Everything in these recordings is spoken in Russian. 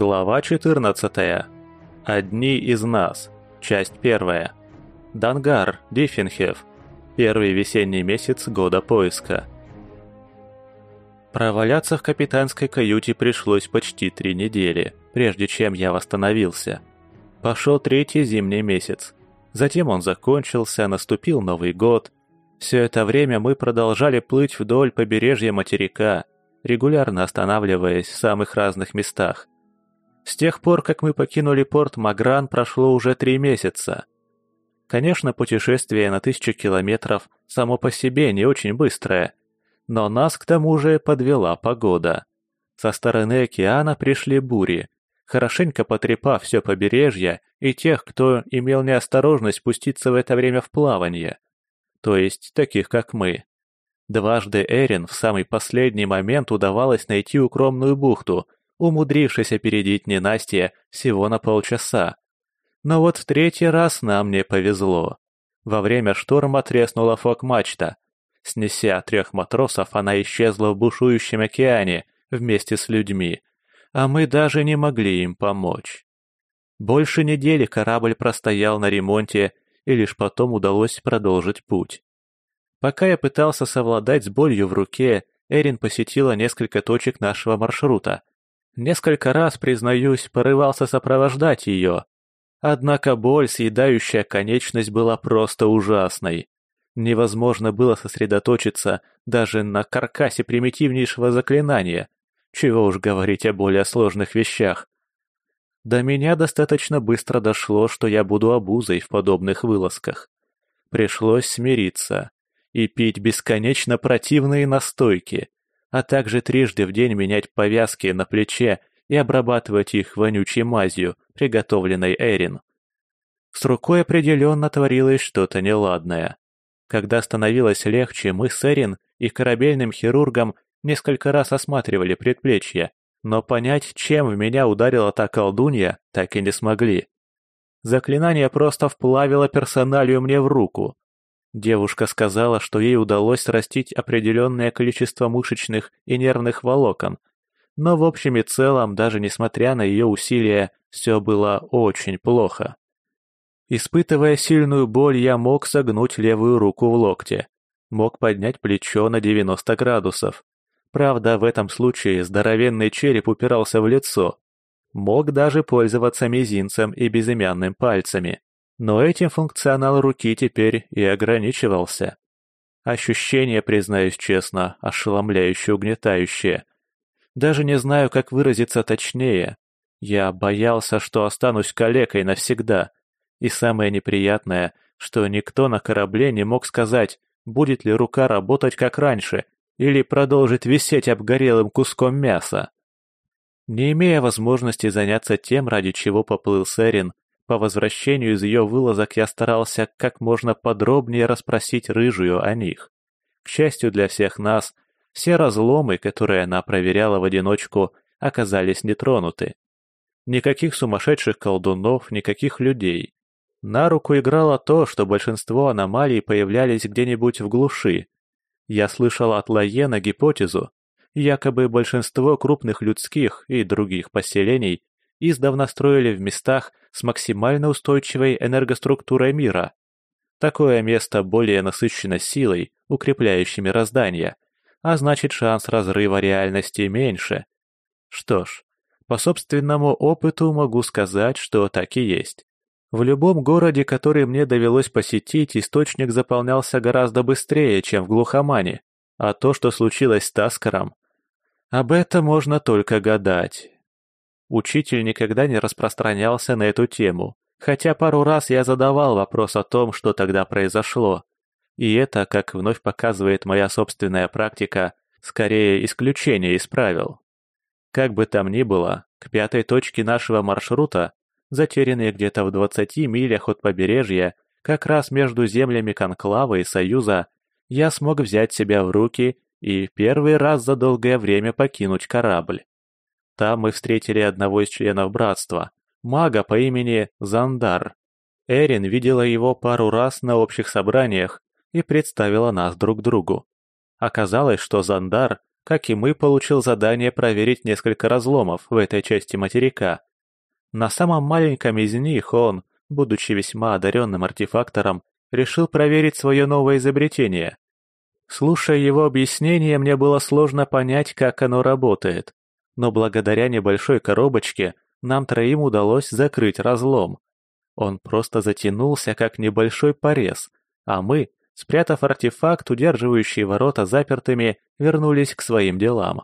Глава 14. Одни из нас. Часть первая. Дангар, Диффенхев. Первый весенний месяц года поиска. Проваляться в капитанской каюте пришлось почти три недели, прежде чем я восстановился. Пошел третий зимний месяц. Затем он закончился, наступил Новый год. Все это время мы продолжали плыть вдоль побережья материка, регулярно останавливаясь в самых разных местах – с тех пор, как мы покинули порт Магран, прошло уже три месяца. Конечно, путешествие на тысячу километров само по себе не очень быстрое, но нас к тому же подвела погода. Со стороны океана пришли бури, хорошенько потрепав все побережье и тех, кто имел неосторожность спуститься в это время в плавание. То есть таких, как мы. Дважды Эрин в самый последний момент удавалось найти укромную бухту – умудрившись опередить ненастье всего на полчаса. Но вот в третий раз нам не повезло. Во время шторма треснула фок-мачта. Снеся трех матросов, она исчезла в бушующем океане вместе с людьми, а мы даже не могли им помочь. Больше недели корабль простоял на ремонте, и лишь потом удалось продолжить путь. Пока я пытался совладать с болью в руке, Эрин посетила несколько точек нашего маршрута, Несколько раз, признаюсь, порывался сопровождать ее. Однако боль, съедающая конечность, была просто ужасной. Невозможно было сосредоточиться даже на каркасе примитивнейшего заклинания, чего уж говорить о более сложных вещах. До меня достаточно быстро дошло, что я буду обузой в подобных вылазках. Пришлось смириться и пить бесконечно противные настойки, а также трижды в день менять повязки на плече и обрабатывать их вонючей мазью, приготовленной Эрин. С рукой определенно творилось что-то неладное. Когда становилось легче, мы с Эрин и корабельным хирургом несколько раз осматривали предплечье, но понять, чем в меня ударила та колдунья, так и не смогли. Заклинание просто вплавило персоналию мне в руку, Девушка сказала, что ей удалось срастить определенное количество мышечных и нервных волокон, но в общем и целом, даже несмотря на ее усилия, все было очень плохо. Испытывая сильную боль, я мог согнуть левую руку в локте, мог поднять плечо на 90 градусов. Правда, в этом случае здоровенный череп упирался в лицо. Мог даже пользоваться мизинцем и безымянным пальцами. Но этим функционал руки теперь и ограничивался. Ощущение, признаюсь честно, ошеломляюще угнетающее. Даже не знаю, как выразиться точнее. Я боялся, что останусь калекой навсегда. И самое неприятное, что никто на корабле не мог сказать, будет ли рука работать как раньше, или продолжит висеть обгорелым куском мяса. Не имея возможности заняться тем, ради чего поплыл Сэрин, по возвращению из ее вылазок я старался как можно подробнее расспросить рыжую о них. К счастью для всех нас, все разломы, которые она проверяла в одиночку, оказались нетронуты. Никаких сумасшедших колдунов, никаких людей. На руку играло то, что большинство аномалий появлялись где-нибудь в глуши. Я слышал от Лаена гипотезу, якобы большинство крупных людских и других поселений издавна строили в местах с максимально устойчивой энергоструктурой мира. Такое место более насыщено силой, укрепляющей мироздание, а значит шанс разрыва реальности меньше. Что ж, по собственному опыту могу сказать, что так и есть. В любом городе, который мне довелось посетить, источник заполнялся гораздо быстрее, чем в глухомане, а то, что случилось с Таскаром, об этом можно только гадать. Учитель никогда не распространялся на эту тему, хотя пару раз я задавал вопрос о том, что тогда произошло. И это, как вновь показывает моя собственная практика, скорее исключение из правил. Как бы там ни было, к пятой точке нашего маршрута, затерянной где-то в 20 милях от побережья, как раз между землями Конклава и Союза, я смог взять себя в руки и первый раз за долгое время покинуть корабль. Там мы встретили одного из членов братства, мага по имени Зандар. Эрин видела его пару раз на общих собраниях и представила нас друг другу. Оказалось, что Зандар, как и мы, получил задание проверить несколько разломов в этой части материка. На самом маленьком из них он, будучи весьма одаренным артефактором, решил проверить свое новое изобретение. Слушая его объяснение, мне было сложно понять, как оно работает, но благодаря небольшой коробочке нам троим удалось закрыть разлом. Он просто затянулся, как небольшой порез, а мы, спрятав артефакт, удерживающий ворота запертыми, вернулись к своим делам.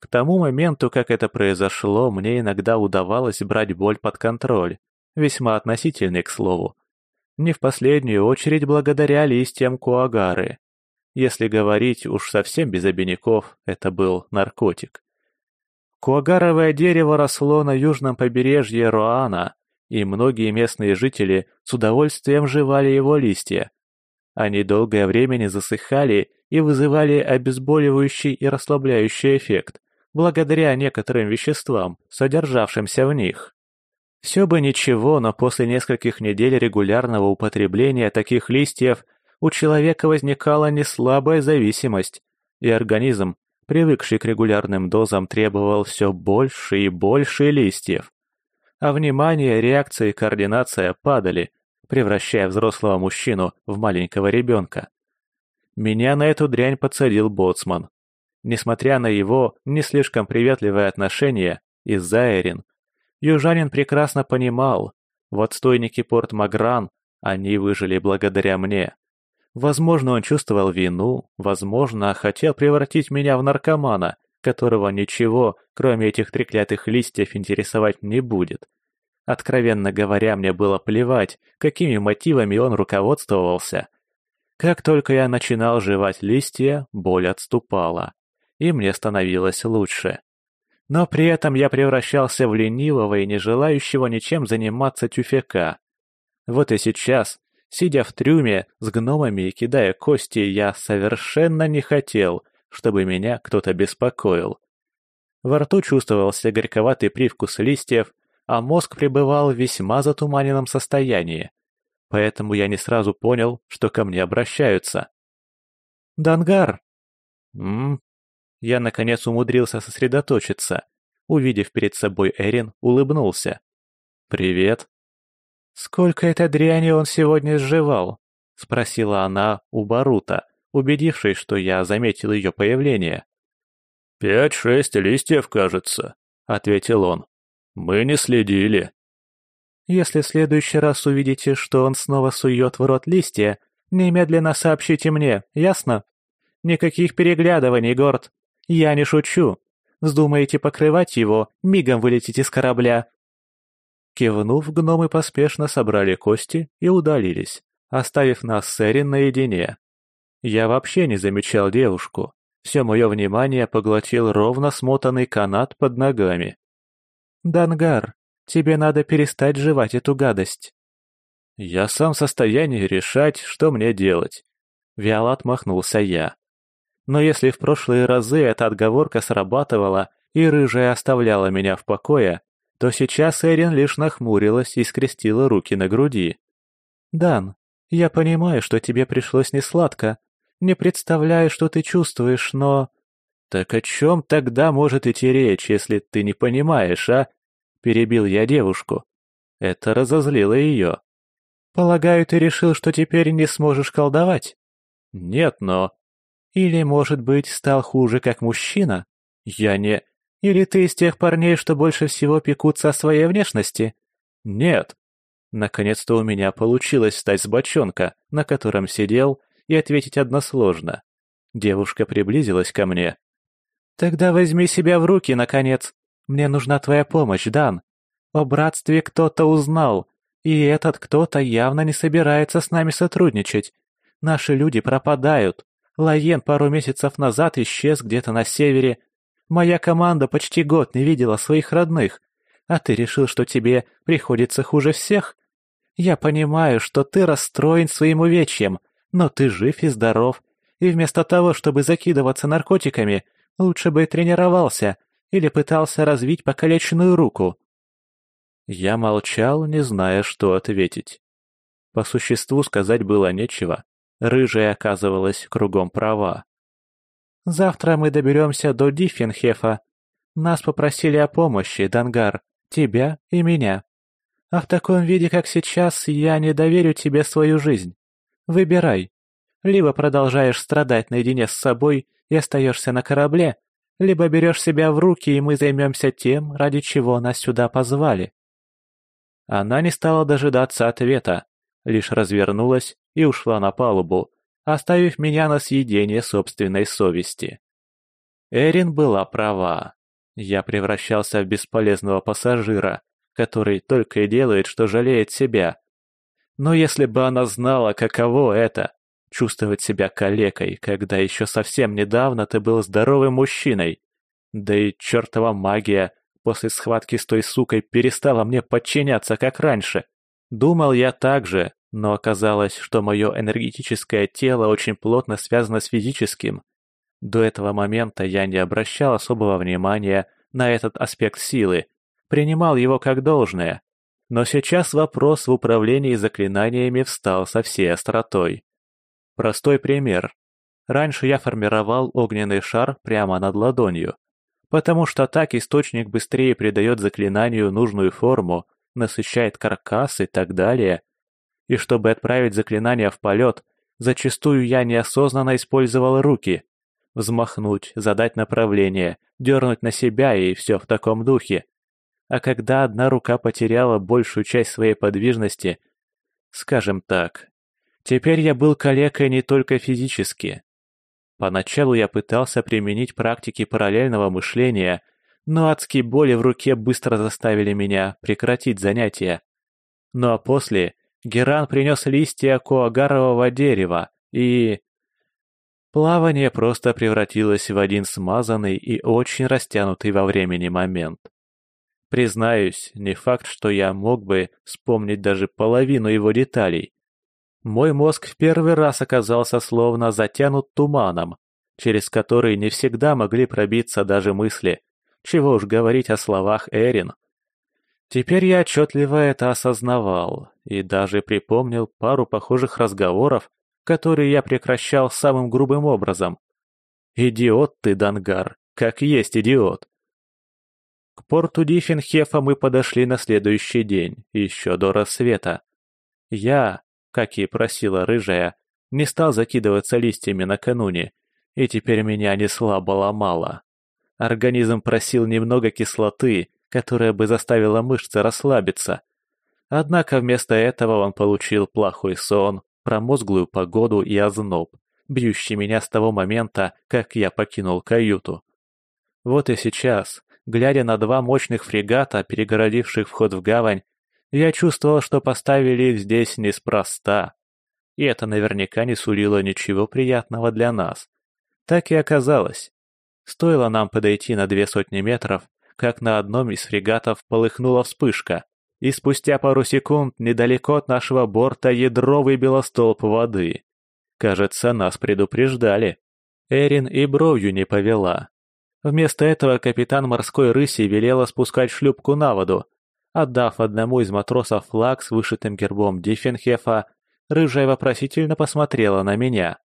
К тому моменту, как это произошло, мне иногда удавалось брать боль под контроль, весьма относительный, к слову. Не в последнюю очередь благодаря листьям куагары. Если говорить уж совсем без обиняков, это был наркотик. Куагаровое дерево росло на южном побережье Руана, и многие местные жители с удовольствием жевали его листья. Они долгое время не засыхали и вызывали обезболивающий и расслабляющий эффект, благодаря некоторым веществам, содержавшимся в них. Все бы ничего, но после нескольких недель регулярного употребления таких листьев у человека возникала неслабая зависимость, и организм, привыкший к регулярным дозам, требовал все больше и больше листьев. А внимание, реакция и координация падали, превращая взрослого мужчину в маленького ребенка. Меня на эту дрянь подсадил боцман. Несмотря на его не слишком приветливое отношение из-за южанин прекрасно понимал, в отстойнике порт Магран они выжили благодаря мне. Возможно, он чувствовал вину, возможно, хотел превратить меня в наркомана, которого ничего, кроме этих треклятых листьев, интересовать не будет. Откровенно говоря, мне было плевать, какими мотивами он руководствовался. Как только я начинал жевать листья, боль отступала и мне становилось лучше. Но при этом я превращался в ленивого и не желающего ничем заниматься тюфяка. Вот и сейчас, сидя в трюме с гномами и кидая кости, я совершенно не хотел, чтобы меня кто-то беспокоил. Во рту чувствовался горьковатый привкус листьев, а мозг пребывал в весьма затуманенном состоянии. Поэтому я не сразу понял, что ко мне обращаются. «Дангар!» «М? Я, наконец, умудрился сосредоточиться. Увидев перед собой Эрин, улыбнулся. «Привет». «Сколько этой дряни он сегодня сживал?» — спросила она у Барута, убедившись, что я заметил ее появление. «Пять-шесть листьев, кажется», — ответил он. «Мы не следили». «Если в следующий раз увидите, что он снова сует в рот листья, немедленно сообщите мне, ясно? Никаких переглядываний, Горд. Я не шучу. Вздумаете покрывать его, мигом вылетите с корабля. Кивнув, гномы поспешно собрали кости и удалились, оставив нас с Эрин наедине. Я вообще не замечал девушку. Все мое внимание поглотил ровно смотанный канат под ногами. «Дангар, тебе надо перестать жевать эту гадость». «Я сам в состоянии решать, что мне делать», — вяло отмахнулся я. Но если в прошлые разы эта отговорка срабатывала и рыжая оставляла меня в покое, то сейчас Эрин лишь нахмурилась и скрестила руки на груди. «Дан, я понимаю, что тебе пришлось несладко. Не представляю, что ты чувствуешь, но...» «Так о чем тогда может идти речь, если ты не понимаешь, а?» Перебил я девушку. Это разозлило ее. «Полагаю, ты решил, что теперь не сможешь колдовать?» «Нет, но...» Или, может быть, стал хуже как мужчина? Я не... Или ты из тех парней, что больше всего пекутся о своей внешности? Нет. Наконец-то у меня получилось встать с бочонка, на котором сидел, и ответить односложно. Девушка приблизилась ко мне. «Тогда возьми себя в руки, наконец. Мне нужна твоя помощь, Дан. О братстве кто-то узнал, и этот кто-то явно не собирается с нами сотрудничать. Наши люди пропадают. Лаен пару месяцев назад исчез где-то на севере. Моя команда почти год не видела своих родных. А ты решил, что тебе приходится хуже всех? Я понимаю, что ты расстроен своим увечьем, но ты жив и здоров. И вместо того, чтобы закидываться наркотиками, лучше бы тренировался или пытался развить покалеченную руку. Я молчал, не зная, что ответить. По существу сказать было нечего. Рыжая оказывалась кругом права. Завтра мы доберемся до Диффенхефа. Нас попросили о помощи, Дангар, тебя и меня. А в таком виде, как сейчас, я не доверю тебе свою жизнь. Выбирай. Либо продолжаешь страдать наедине с собой и остаешься на корабле, либо берешь себя в руки, и мы займемся тем, ради чего нас сюда позвали». Она не стала дожидаться ответа, лишь развернулась и ушла на палубу, оставив меня на съедение собственной совести. Эрин была права. Я превращался в бесполезного пассажира, который только и делает, что жалеет себя. Но если бы она знала, каково это — чувствовать себя калекой, когда еще совсем недавно ты был здоровым мужчиной. Да и чертова магия после схватки с той сукой перестала мне подчиняться, как раньше. Думал я так же, но оказалось, что мое энергетическое тело очень плотно связано с физическим. До этого момента я не обращал особого внимания на этот аспект силы, принимал его как должное. Но сейчас вопрос в управлении заклинаниями встал со всей остротой. Простой пример. Раньше я формировал огненный шар прямо над ладонью, потому что так источник быстрее придает заклинанию нужную форму, насыщает каркас и так далее. И чтобы отправить заклинание в полет, зачастую я неосознанно использовал руки. Взмахнуть, задать направление, дернуть на себя и все в таком духе. А когда одна рука потеряла большую часть своей подвижности, скажем так, теперь я был калекой не только физически. Поначалу я пытался применить практики параллельного мышления, но адские боли в руке быстро заставили меня прекратить занятия. Ну а после Геран принес листья коагарового дерева, и... Плавание просто превратилось в один смазанный и очень растянутый во времени момент. Признаюсь, не факт, что я мог бы вспомнить даже половину его деталей. Мой мозг в первый раз оказался словно затянут туманом, через который не всегда могли пробиться даже мысли, чего уж говорить о словах Эрин. Теперь я отчетливо это осознавал и даже припомнил пару похожих разговоров, которые я прекращал самым грубым образом. «Идиот ты, Дангар, как есть идиот!» К порту Диффенхефа мы подошли на следующий день, еще до рассвета. Я, как и просила рыжая, не стал закидываться листьями накануне, и теперь меня не слабо ломало. Организм просил немного кислоты, которая бы заставила мышцы расслабиться. Однако вместо этого он получил плохой сон, промозглую погоду и озноб, бьющий меня с того момента, как я покинул каюту. Вот и сейчас, Глядя на два мощных фрегата, перегородивших вход в гавань, я чувствовал, что поставили их здесь неспроста. И это наверняка не сулило ничего приятного для нас. Так и оказалось. Стоило нам подойти на две сотни метров, как на одном из фрегатов полыхнула вспышка, и спустя пару секунд недалеко от нашего борта ядро выбило столб воды. Кажется, нас предупреждали. Эрин и бровью не повела, Вместо этого капитан морской рыси велела спускать шлюпку на воду. Отдав одному из матросов флаг с вышитым гербом Диффенхефа, рыжая вопросительно посмотрела на меня.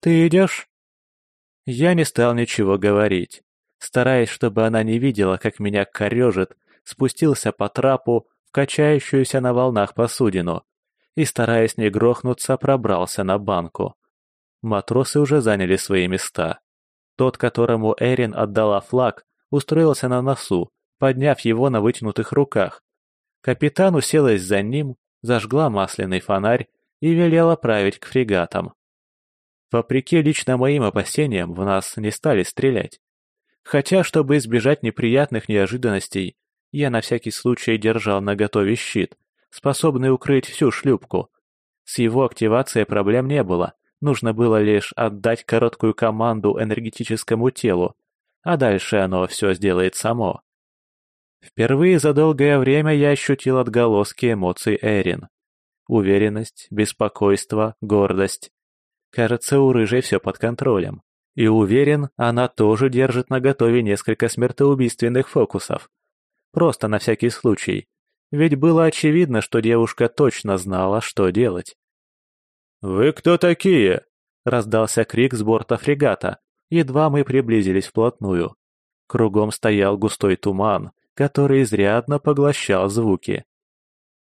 «Ты идешь?» Я не стал ничего говорить. Стараясь, чтобы она не видела, как меня корежит, спустился по трапу в качающуюся на волнах посудину и, стараясь не грохнуться, пробрался на банку. Матросы уже заняли свои места. Тот, которому Эрин отдала флаг, устроился на носу, подняв его на вытянутых руках. Капитан уселась за ним, зажгла масляный фонарь и велела править к фрегатам. Вопреки лично моим опасениям, в нас не стали стрелять. Хотя, чтобы избежать неприятных неожиданностей, я на всякий случай держал наготове щит, способный укрыть всю шлюпку. С его активацией проблем не было, Нужно было лишь отдать короткую команду энергетическому телу, а дальше оно все сделает само. Впервые за долгое время я ощутил отголоски эмоций Эрин. Уверенность, беспокойство, гордость. Кажется, у рыжей все под контролем. И уверен, она тоже держит наготове несколько смертоубийственных фокусов. Просто на всякий случай. Ведь было очевидно, что девушка точно знала, что делать. «Вы кто такие?» — раздался крик с борта фрегата, едва мы приблизились вплотную. Кругом стоял густой туман, который изрядно поглощал звуки.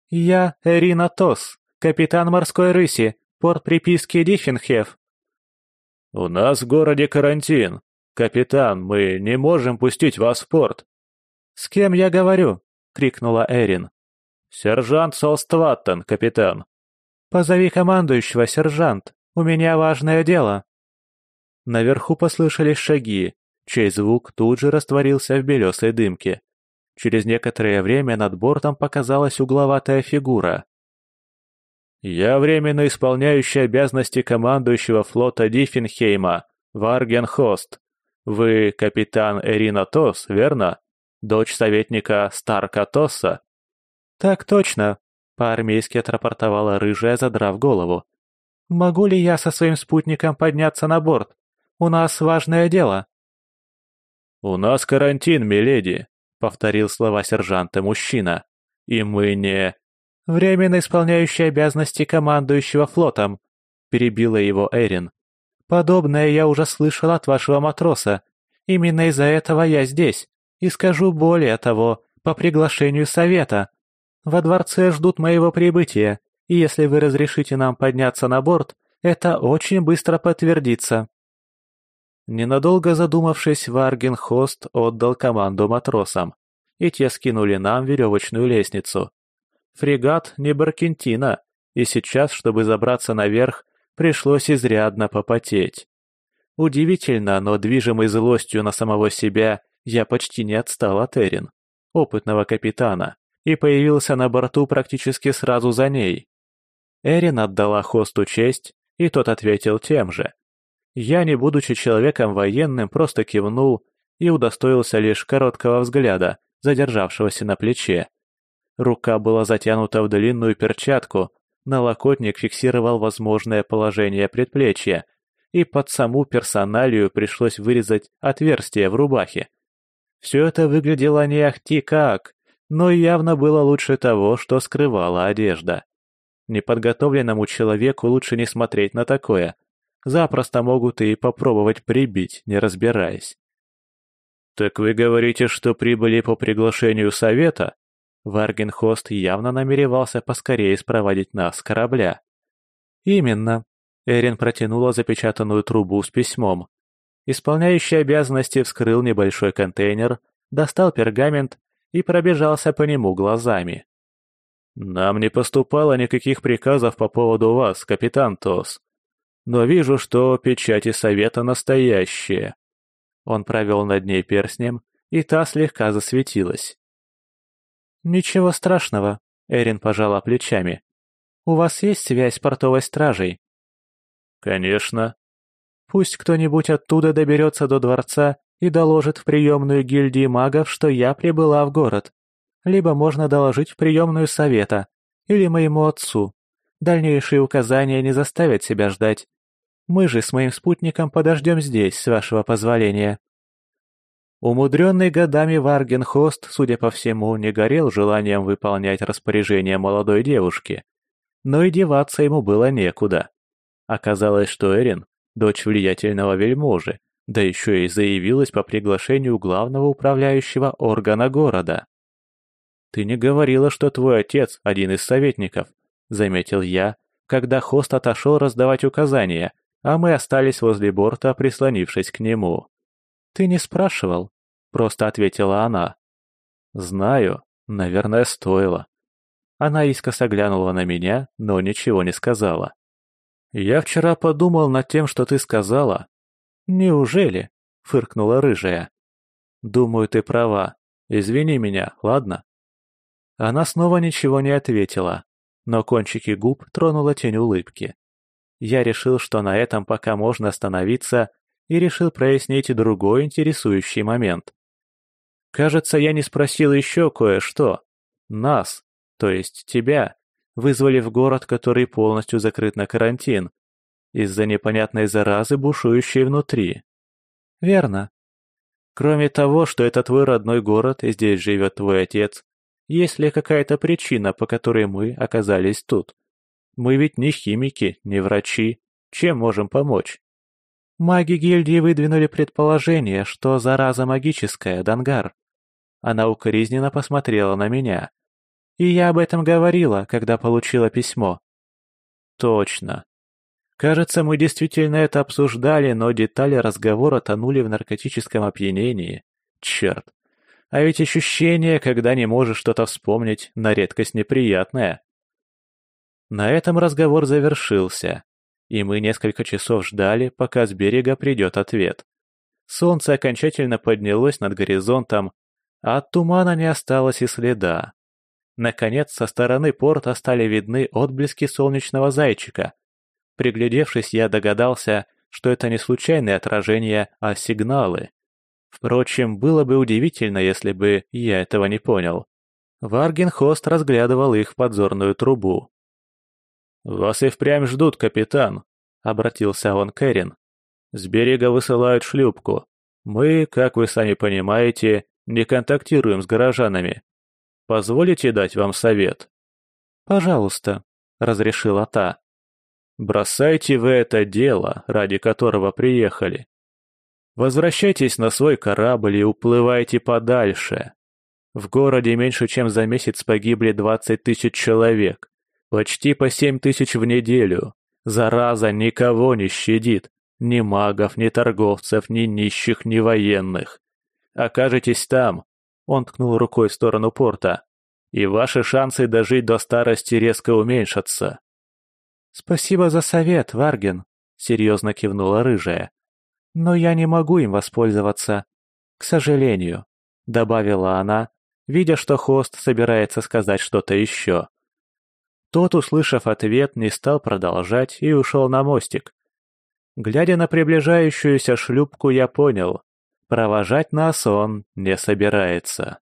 «Я Эрина Тос, капитан морской рыси, порт приписки Диффенхеф». «У нас в городе карантин. Капитан, мы не можем пустить вас в порт». «С кем я говорю?» — крикнула Эрин. «Сержант Солстваттон, капитан». «Позови командующего, сержант. У меня важное дело». Наверху послышались шаги, чей звук тут же растворился в белесой дымке. Через некоторое время над бортом показалась угловатая фигура. «Я временно исполняющий обязанности командующего флота Диффенхейма, Варген Хост. Вы капитан Эрина Тос, верно? Дочь советника Старка Тосса?» «Так точно», — по-армейски отрапортовала рыжая, задрав голову. «Могу ли я со своим спутником подняться на борт? У нас важное дело». «У нас карантин, миледи», — повторил слова сержанта мужчина. «И мы не...» «Временно исполняющий обязанности командующего флотом», — перебила его Эрин. «Подобное я уже слышал от вашего матроса. Именно из-за этого я здесь. И скажу более того, по приглашению совета. Во дворце ждут моего прибытия, и если вы разрешите нам подняться на борт, это очень быстро подтвердится». Ненадолго задумавшись, Варгенхост отдал команду матросам, и те скинули нам веревочную лестницу. Фрегат не Баркентина, и сейчас, чтобы забраться наверх, пришлось изрядно попотеть. Удивительно, но движимый злостью на самого себя, я почти не отстал от Эрин, опытного капитана, и появился на борту практически сразу за ней. Эрин отдала хосту честь, и тот ответил тем же. Я, не будучи человеком военным, просто кивнул и удостоился лишь короткого взгляда, задержавшегося на плече. Рука была затянута в длинную перчатку, налокотник фиксировал возможное положение предплечья, и под саму персоналию пришлось вырезать отверстие в рубахе. Все это выглядело не ахти как, но явно было лучше того, что скрывала одежда. Неподготовленному человеку лучше не смотреть на такое. Запросто могут и попробовать прибить, не разбираясь. «Так вы говорите, что прибыли по приглашению совета?» Варгенхост явно намеревался поскорее спроводить нас с корабля. «Именно». Эрин протянула запечатанную трубу с письмом. Исполняющий обязанности вскрыл небольшой контейнер, достал пергамент и пробежался по нему глазами. «Нам не поступало никаких приказов по поводу вас, капитан Тос. Но вижу, что печати совета настоящие». Он провел над ней перстнем, и та слегка засветилась. «Ничего страшного», — Эрин пожала плечами. «У вас есть связь с портовой стражей?» «Конечно». «Пусть кто-нибудь оттуда доберется до дворца и доложит в приемную гильдии магов, что я прибыла в город. Либо можно доложить в приемную совета, или моему отцу. Дальнейшие указания не заставят себя ждать. Мы же с моим спутником подождем здесь, с вашего позволения». Умудренный годами Варгенхост, судя по всему, не горел желанием выполнять распоряжение молодой девушки. Но и деваться ему было некуда. Оказалось, что Эрин – дочь влиятельного вельможи, да еще и заявилась по приглашению главного управляющего органа города. «Ты не говорила, что твой отец – один из советников», – заметил я, когда хост отошел раздавать указания, а мы остались возле борта, прислонившись к нему. «Ты не спрашивал?» — просто ответила она. «Знаю. Наверное, стоило». Она искоса глянула на меня, но ничего не сказала. «Я вчера подумал над тем, что ты сказала». «Неужели?» — фыркнула рыжая. «Думаю, ты права. Извини меня, ладно?» Она снова ничего не ответила, но кончики губ тронула тень улыбки. Я решил, что на этом пока можно остановиться и решил прояснить другой интересующий момент. Кажется, я не спросил еще кое-что. Нас, то есть тебя, вызвали в город, который полностью закрыт на карантин, из-за непонятной заразы, бушующей внутри. Верно. Кроме того, что это твой родной город и здесь живет твой отец, есть ли какая-то причина, по которой мы оказались тут? Мы ведь не химики, не врачи. Чем можем помочь? Маги гильдии выдвинули предположение, что зараза магическая, Дангар. Она укоризненно посмотрела на меня. И я об этом говорила, когда получила письмо. Точно. Кажется, мы действительно это обсуждали, но детали разговора тонули в наркотическом опьянении. Черт. А ведь ощущение, когда не можешь что-то вспомнить, на редкость неприятное. На этом разговор завершился, и мы несколько часов ждали, пока с берега придет ответ. Солнце окончательно поднялось над горизонтом, а от тумана не осталось и следа. Наконец, со стороны порта стали видны отблески солнечного зайчика. Приглядевшись, я догадался, что это не случайные отражения, а сигналы. Впрочем, было бы удивительно, если бы я этого не понял. Варгенхост разглядывал их в подзорную трубу. «Вас и впрямь ждут, капитан», — обратился он к Эрин. «С берега высылают шлюпку. Мы, как вы сами понимаете, не контактируем с горожанами. Позволите дать вам совет?» «Пожалуйста», — разрешила та. «Бросайте вы это дело, ради которого приехали. Возвращайтесь на свой корабль и уплывайте подальше. В городе меньше чем за месяц погибли 20 тысяч человек. Почти по 7 тысяч в неделю. Зараза никого не щадит. Ни магов, ни торговцев, ни нищих, ни военных. Окажетесь там, он ткнул рукой в сторону порта, и ваши шансы дожить до старости резко уменьшатся. «Спасибо за совет, Варген», — серьезно кивнула рыжая. «Но я не могу им воспользоваться. К сожалению», — добавила она, видя, что хост собирается сказать что-то еще. Тот, услышав ответ, не стал продолжать и ушел на мостик. Глядя на приближающуюся шлюпку, я понял, провожать нас он не собирается.